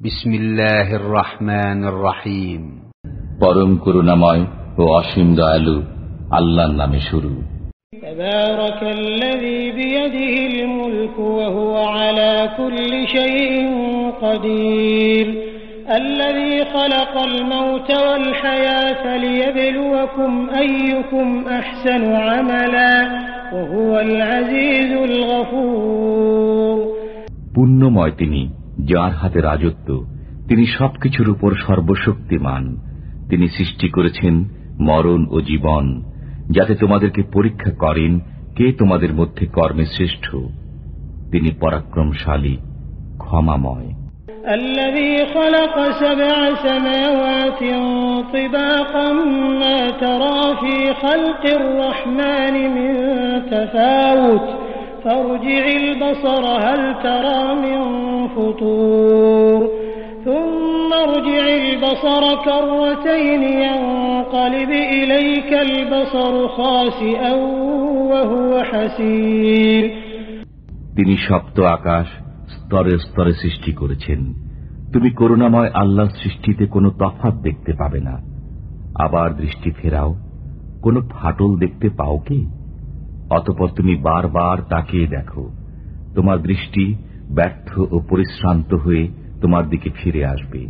بسم الله الرحمن الرحيم পরম করুণাময় ও অসীম দয়ালু আল্লাহর নামে শুরু تبارك الذي بيده الملك وهو على كل شيء قدير الذي خلق الموت والحياة ليبلوكم أيكم أحسن عملا وهو العزيز الغفور পুণ্যময় তিনি যার হাতে রাজত্ব তিনি সবকিছুর উপর সর্বশক্তিমান তিনি সৃষ্টি করেছেন মরণ ও জীবন যাতে তোমাদেরকে পরীক্ষা করেন কে তোমাদের মধ্যে কর্মে শ্রেষ্ঠ তিনি পরাক্রমশালী ক্ষমাময় الذي خلق سبع سماوات طباقا ما ترى في خلق الرحمن من تفاوت فارجع البصر هل ترى من فطور ثم ارجع البصر كرتين ينقلب إليك البصر خاسئا وهو حسير তিনি সপ্ত আকাশ স্তরে স্তরে সৃষ্টি করেছেন তুমি করুণাময় আল্লাহর সৃষ্টিতে কোনো তফাত দেখতে পাবে না আবার দৃষ্টি ফেরাও কোনো ফাটল দেখতে পাও কি অতপর তুমি বারবার তাকিয়ে দেখো তোমার দৃষ্টি ব্যর্থ ও পরিশ্রান্ত হয়ে তোমার দিকে ফিরে আসবে।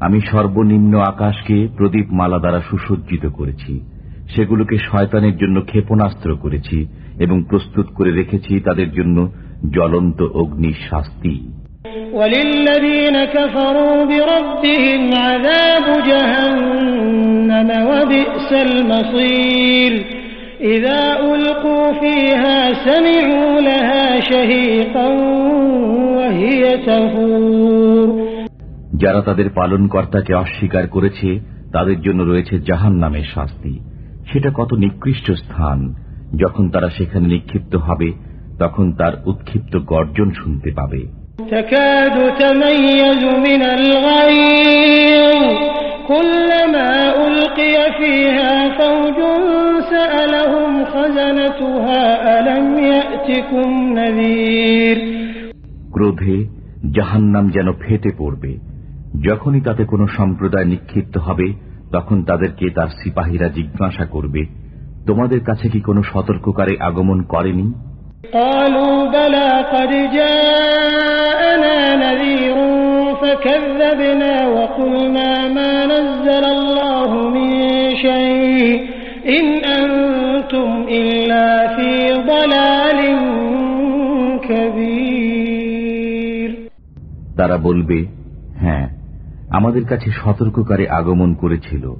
আমি সর্বনিম্ন আকাশকে প্রদীপ মালা দ্বারা সুসজ্জিত করেছি। সেগুলোকে শয়তানের জন্য ক্ষেপণাস্ত্র করেছি এবং প্রস্তুত করে রেখেছি তাদের জন্য জ্বলন্ত অগ্নির শাস্তি وللذين كفروا بربهم عذاب جهنم وبئس المصير إذا ألقوا فيها سمعوا لها شهيقا وهي تفور যারা তাদের পালনকর্তাকে অস্বীকার করেছে তাদের জন্য রয়েছে জাহান নামের শাস্তি সেটা কত নিকৃষ্ট স্থান যখন তারা সেখানে নিক্ষিপ্ত হবে তখন তার উৎক্ষিপ্ত গর্জন শুনতে পাবে تكاد تميز من الغيظ كلما ألقي فيها فوج سألهم خزنتها ألم يأتكم نذير ক্রোধে জাহান্নাম যেন ফেটে পড়বে যখনই তাতে কোনো সম্প্রদায় নিক্ষিপ্ত হবে তখন তাদেরকে তার সিপাহীরা জিজ্ঞাসা করবে তোমাদের কাছে কি কোনো সতর্ককারী আগমন করেনি قالوا بلى قد جاءنا نذير فكذبنا وقلنا ما نزل الله من شيء إن أنتم إلا في ضلال كبير তারা বলবে হ্যাঁ আমাদের কাছে সতর্ককারী আগমন করেছিল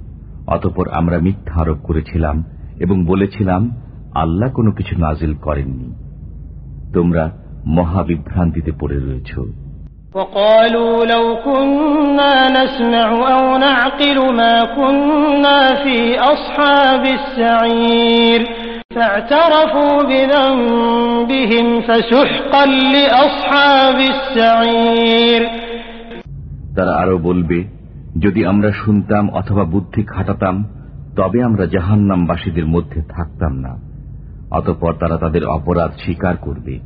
অতপর আমরা মিথ্যা আরোপ করেছিলাম এবং বলেছিলাম আল্লাহ কোনো কিছু নাজিল করেননি তোমরা মহাবিভ্রান্তিতে পড়ে রয়েছ وقالوا لو كنا نسمع أو نعقل ما كنا في أصحاب السعير فاعترفوا بذنبهم فسحقا لأصحاب السعير তারা আরো বলবে যদি আমরা শুনতাম অথবা বুদ্ধি খাটাতাম তবে আমরা জাহান্নামবাসীদের মধ্যে থাকতাম না অতঃপর তারা তাদের অপরাধ স্বীকার করবে।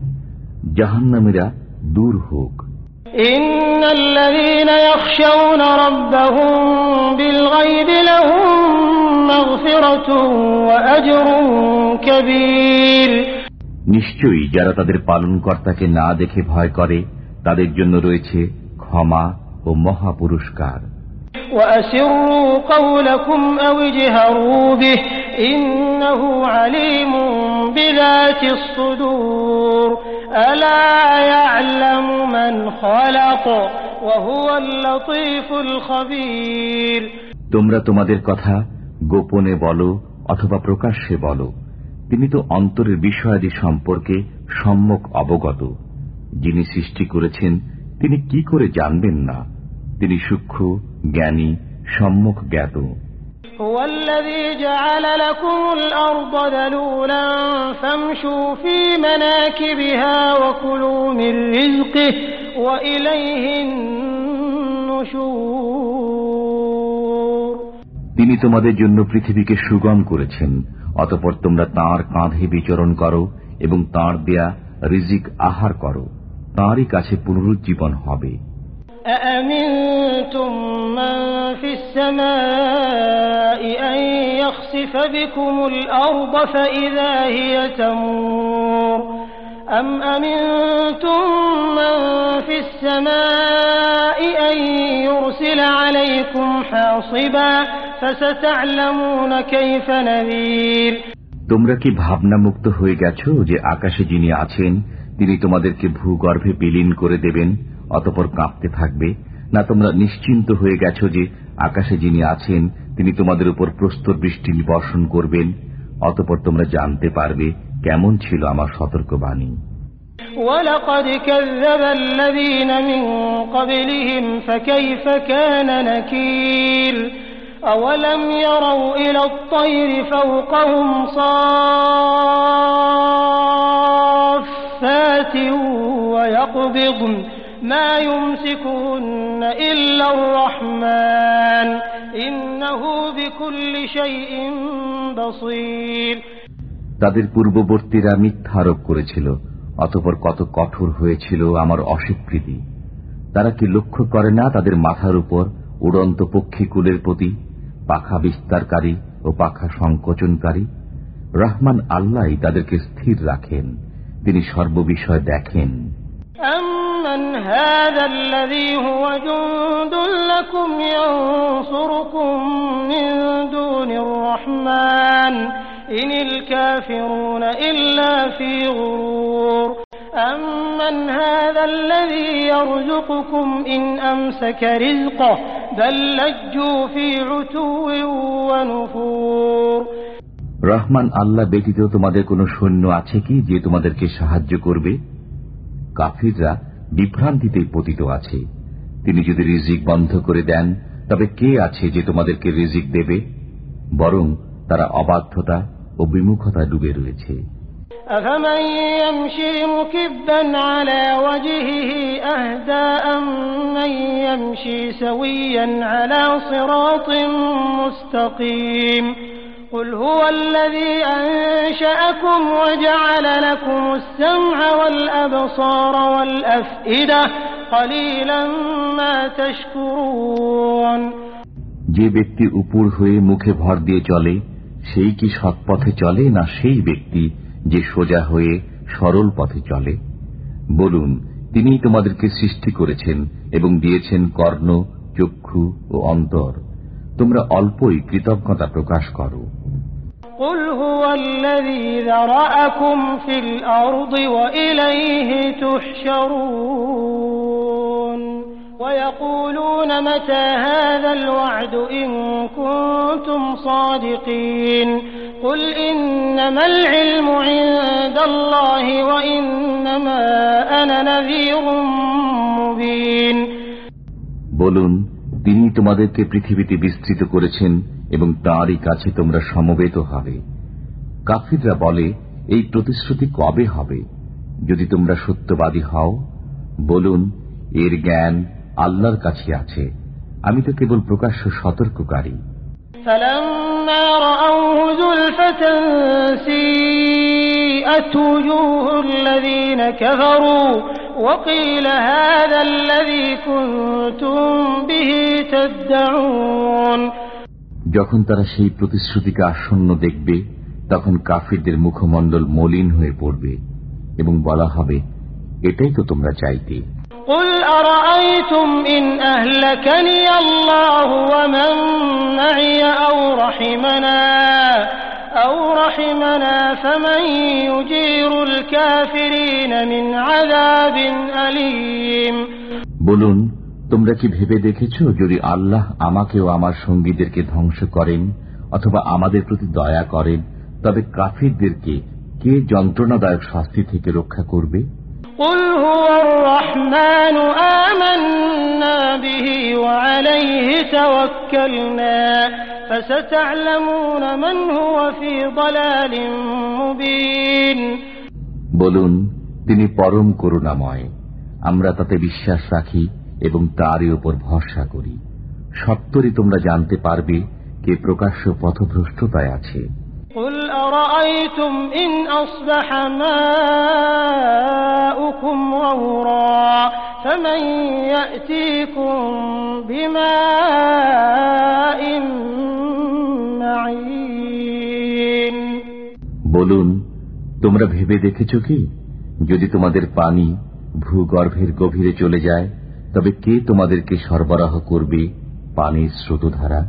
জাহান্নামীরা দূর হোক। নিশ্চয়ই যারা তাদের পালনকর্তাকে না দেখে ভয় করে তাদের জন্য রয়েছে ক্ষমা ও মহাপুরস্কার। وأسروا قولكم أو اجهروا به إنه عليم بذات الصدور ألا يعلم من خلق وهو اللطيف الخبير তোমরা তোমাদের কথা গোপনে বলো অথবা প্রকাশ্যে বলো তিনি তো অন্তরের বিষয়াদি সম্পর্কে সম্যক অবগত যিনি সৃষ্টি করেছেন তিনি কি করে জানবেন না তিনি সূক্ষ্ম জ্ঞানী সম্যক জ্ঞাত هو الذي جعل لكم الأرض ذلولا فامشوا في مناكبها وكلوا من رزقه وإليه النشور তিনি তোমাদের জন্য পৃথিবীকে সুগম করেছেন অতপর তোমরা তাঁর কাঁধে বিচরণ করো এবং তাঁর দেয়া রিজিক আহার করো তাঁরই কাছে পুনরুজ্জীবন হবে أأمنتم من في السماء أن يخسف بكم الأرض فإذا هي تمور أم أمنتم من في السماء أن يرسل عليكم حاصبا فستعلمون كيف نذير তোমরা কি ভাবনামুক্ত হয়ে গেছো যে আকাশে যিনি আছেন তিনি তোমাদেরকে ভূগর্ভে বিলীন করে দেবেন অতপর কাঁপতে থাকবে না তোমরা নিশ্চিন্ত হয়ে গেছো যে আকাশে যিনি আছেন তিনি তোমাদের উপর প্রস্তর বৃষ্টি বর্ষণ করবেন অতপর তোমরা জানতে পারবে কেমন ছিল আমার সতর্কবাণী ولقد كذب الذين من قبلهم فكيف كان نكير أولم يروا إلى الطير فوقهم صافات ويقبضن ما يمسكهن إلا الرحمن إنه بكل شيء بصير তাদের পূর্ববর্তীরা মিথ্যা আরোপ করেছিল অতপর কত কঠোর হয়েছিল আমার অস্বীকৃতি তারা কি লক্ষ্য করে না তাদের মাথার উপর উড়ন্ত পক্ষীকুলের প্রতি পাখা বিস্তারকারী ও পাখা সংকোচনকারী রহমান আল্লাহ তাদেরকে স্থির রাখেন তিনি সর্ববিষয় দেখেন أمن هذا الذي هو جند لكم ينصركم من دون الرحمن إن الكافرون إلا في غرور أمن هذا الذي يرزقكم إن أمسك رزقه بل لجوا في عتو ونفور রহমান আল্লাহ ব্যতীত তোমাদের কোনো সৈন্য আছে কি যে তোমাদেরকে সাহায্য করবে কাফিররা বিভ্রান্তিতেই পতিত আছে তিনি যদি রিজিক বন্ধ করে দেন তবে কে আছে যে তোমাদেরকে রিজিক দেবে বরং তারা অবাধ্যতা ও বিমুখতা ডুবে রয়েছে أفمن يمشي مكبا على وجهه أهدى أمن يمشي سويا على صراط مستقيم قل هو الذي أنشأكم وجعل لكم السمع والأبصار والأفئدة قليلا ما تشكرون যে ব্যক্তি উপর হয়ে মুখে ভর দিয়ে চলে সেই কি সৎপথে চলে না সেই ব্যক্তি যে সোজা হয়ে সরল পথে চলে বলুন তিনি তোমাদেরকে সৃষ্টি করেছেন এবং দিয়েছেন কর্ণ চক্ষু ও অন্তর তোমরা অল্পই কৃতজ্ঞতা প্রকাশ করো قل هو الذي ذرأكم في الأرض وإليه تحشرون ويقولون متى هذا الوعد إن كنتم صادقين قل إنما العلم عند الله وإنما أنا نذير مبين বলুন তিনি তোমাদেরকে পৃথিবীতে বিস্তৃত করেছেন এবং তাঁরই কাছে তোমরা সমবেত হবে কাফিররা বলে এই প্রতিশ্রুতি কবে হবে যদি তোমরা সত্যবাদী হও বলুন এর জ্ঞান আল্লাহর কাছে আছে আমি তো কেবল প্রকাশ্য সতর্ককারী فلما رأوه زلفة سيئت وجوه الذين كفروا وقيل هذا الذي كنتم به تدعون যখন তারা সেই প্রতিশ্রুতিকে আসন্ন দেখবে তখন কাফিরদের মুখমণ্ডল মলিন হয়ে পড়বে এবং বলা হবে এটাই তো তোমরা চাইতে قل أرأيتم إن أهلكني الله ومن معي أو رحمنا বলুন তোমরা কি ভেবে দেখেছ যদি আল্লাহ আমাকে ও আমার সঙ্গীদেরকে ধ্বংস করেন অথবা আমাদের প্রতি দয়া করেন তবে কাফিরদেরকে কে যন্ত্রণাদায়ক শাস্তি থেকে রক্ষা করবে? আমান্না বিহি ওয়া তাওয়াক্কালনা وعليه توكلنا فستعلمون من هو في ضلال مبين বলুন তিনি পরম করুণাময় আমরা তাতে বিশ্বাস রাখি এবং তারই উপর ভরসা করি সত্তরই তোমরা জানতে পারবে কে প্রকাশ্য পথভ্রষ্টতায় আছে قل أرأيتم إن أصبح ماؤكم غورا فمن يأتيكم بماء معين বলুন তোমরা ভেবে দেখেছ কি যদি তোমাদের পানি ভূগর্ভের গভীরে চলে যায় তবে কে তোমাদেরকে সরবরাহ করবে পানির স্রোতধারা